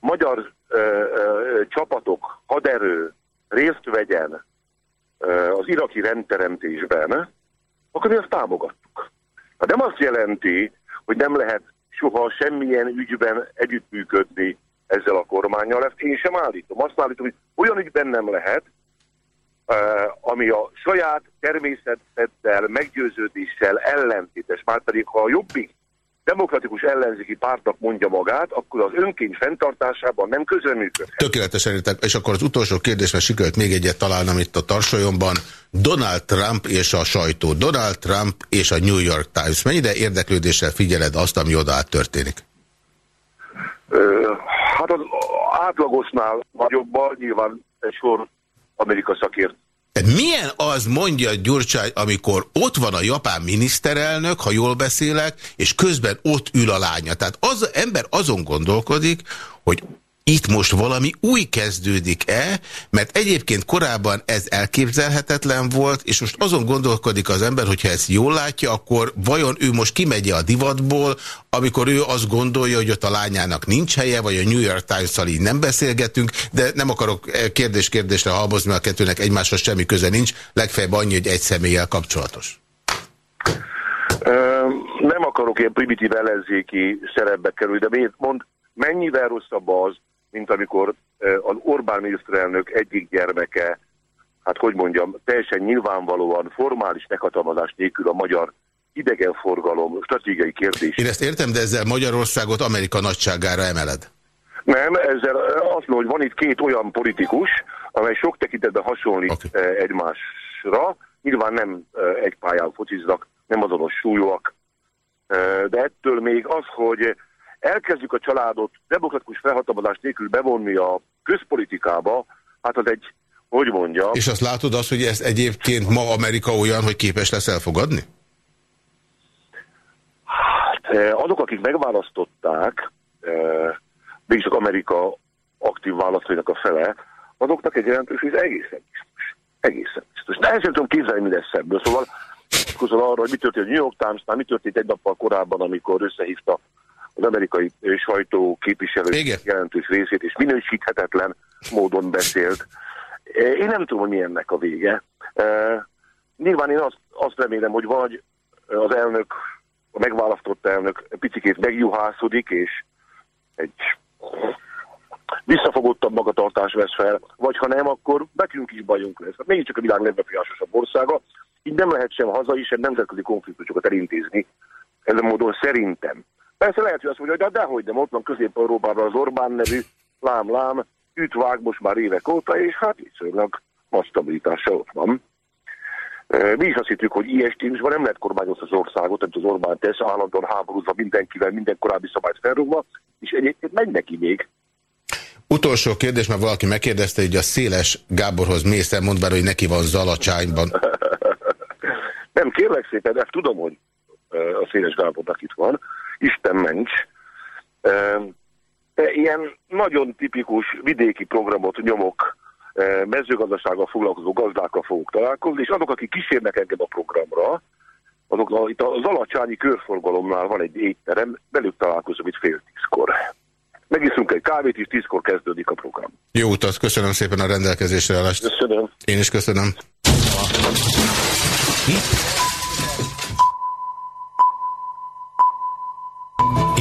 S3: magyar uh, uh, csapatok, haderő részt vegyen uh, az iraki rendteremtésben, akkor mi azt támogattuk. Hát nem azt jelenti, hogy nem lehet soha semmilyen ügyben együttműködni ezzel a kormányjal. Ezt én sem állítom. Azt állítom, hogy olyan ügyben nem lehet, ami a saját természettel, meggyőződéssel ellentétes, már pedig ha a jobbik demokratikus ellenzéki pártnak mondja magát, akkor az önkény fenntartásában nem közreműködhet.
S2: Tökéletesen értek. És akkor az utolsó kérdés, mert sikerült még egyet találnom itt a tarsolyomban. Donald Trump és a sajtó. Donald Trump és a New York Times. Mennyire érdeklődéssel figyeled azt, ami oda történik?
S3: Ö, hát az átlagosnál nagyobban nyilván egy sor Amerika szakért
S2: tehát milyen az, mondja Gyurcsány, amikor ott van a japán miniszterelnök, ha jól beszélek, és közben ott ül a lánya. Tehát az ember azon gondolkodik, hogy itt most valami új kezdődik-e, mert egyébként korábban ez elképzelhetetlen volt, és most azon gondolkodik az ember, hogyha ezt jól látja, akkor vajon ő most kimegye a divatból, amikor ő azt gondolja, hogy ott a lányának nincs helye, vagy a New York Times-szal így nem beszélgetünk, de nem akarok kérdés-kérdésre halmozni, mert a kettőnek egymáshoz semmi köze nincs, legfeljebb annyi, hogy egy személlyel kapcsolatos.
S3: Nem akarok ilyen primitív ellenzéki szerepbe kerülni, de miért mond, mennyivel rosszabb az, mint amikor az Orbán miniszterelnök egyik gyermeke, hát hogy mondjam, teljesen nyilvánvalóan formális meghatalmazás nélkül a magyar idegenforgalom stratégiai kérdés.
S2: Én ezt értem, de ezzel Magyarországot Amerika nagyságára emeled.
S3: Nem, ezzel azt mondom, hogy van itt két olyan politikus, amely sok tekintetben hasonlít okay. egymásra. Nyilván nem egy pályán fociznak, nem azonos súlyúak, de ettől még az, hogy elkezdjük a családot demokratikus felhatalmazás nélkül bevonni a közpolitikába, hát az egy, hogy mondja.
S2: És azt látod azt, hogy ezt egyébként ma Amerika olyan, hogy képes lesz elfogadni?
S3: Hát, eh, azok, akik megválasztották, eh, mégiscsak Amerika aktív választóinak a fele, azoknak egy jelentős, hogy egészen biztos. Egészen biztos. Nem tudom képzelni, mi lesz ebből. Szóval arra, hogy mi történt a New York Times-nál, mi történt egy nappal korábban, amikor összehívta az amerikai sajtó képviselő jelentős részét, és minősíthetetlen módon beszélt. Én nem tudom, hogy mi ennek a vége. Nyilván én azt, azt remélem, hogy vagy az elnök, a megválasztott elnök picikét megjuhászodik, és egy visszafogottabb magatartás vesz fel, vagy ha nem, akkor nekünk is bajunk lesz. Hát mégiscsak a világ legbefolyásosabb országa, így nem lehet sem hazai, sem nemzetközi konfliktusokat elintézni. Ezen módon szerintem Persze lehet, hogy azt mondja, hogy de dehogy nem, ott van Közép-Európában az Orbán nevű, lám-lám, ütvág most már évek óta, és hát viszonylag nagy stabilitása ott van. Mi is azt hittük, hogy ilyen stílusban nem lehet kormányozni az országot, amit az Orbán tesz, állandóan háborúzva mindenkivel, minden korábbi szabályt felrúgva, és egyébként megy neki még.
S2: Utolsó kérdés, mert valaki megkérdezte, hogy a Széles Gáborhoz mész el, mondd hogy neki van zalacsányban.
S3: nem, kérlek szépen, de tudom, hogy a Széles Gábornak itt van. Isten ments. Ilyen nagyon tipikus vidéki programot nyomok, mezőgazdasággal foglalkozó gazdákkal fogok találkozni, és azok, akik kísérnek engem a programra, azok itt az alacsányi körforgalomnál van egy étterem, belük találkozom itt fél tízkor. Megiszunk egy kávét, és tízkor kezdődik a program.
S2: Jó utat, köszönöm szépen a rendelkezésre állást.
S3: Köszönöm.
S2: Én is köszönöm.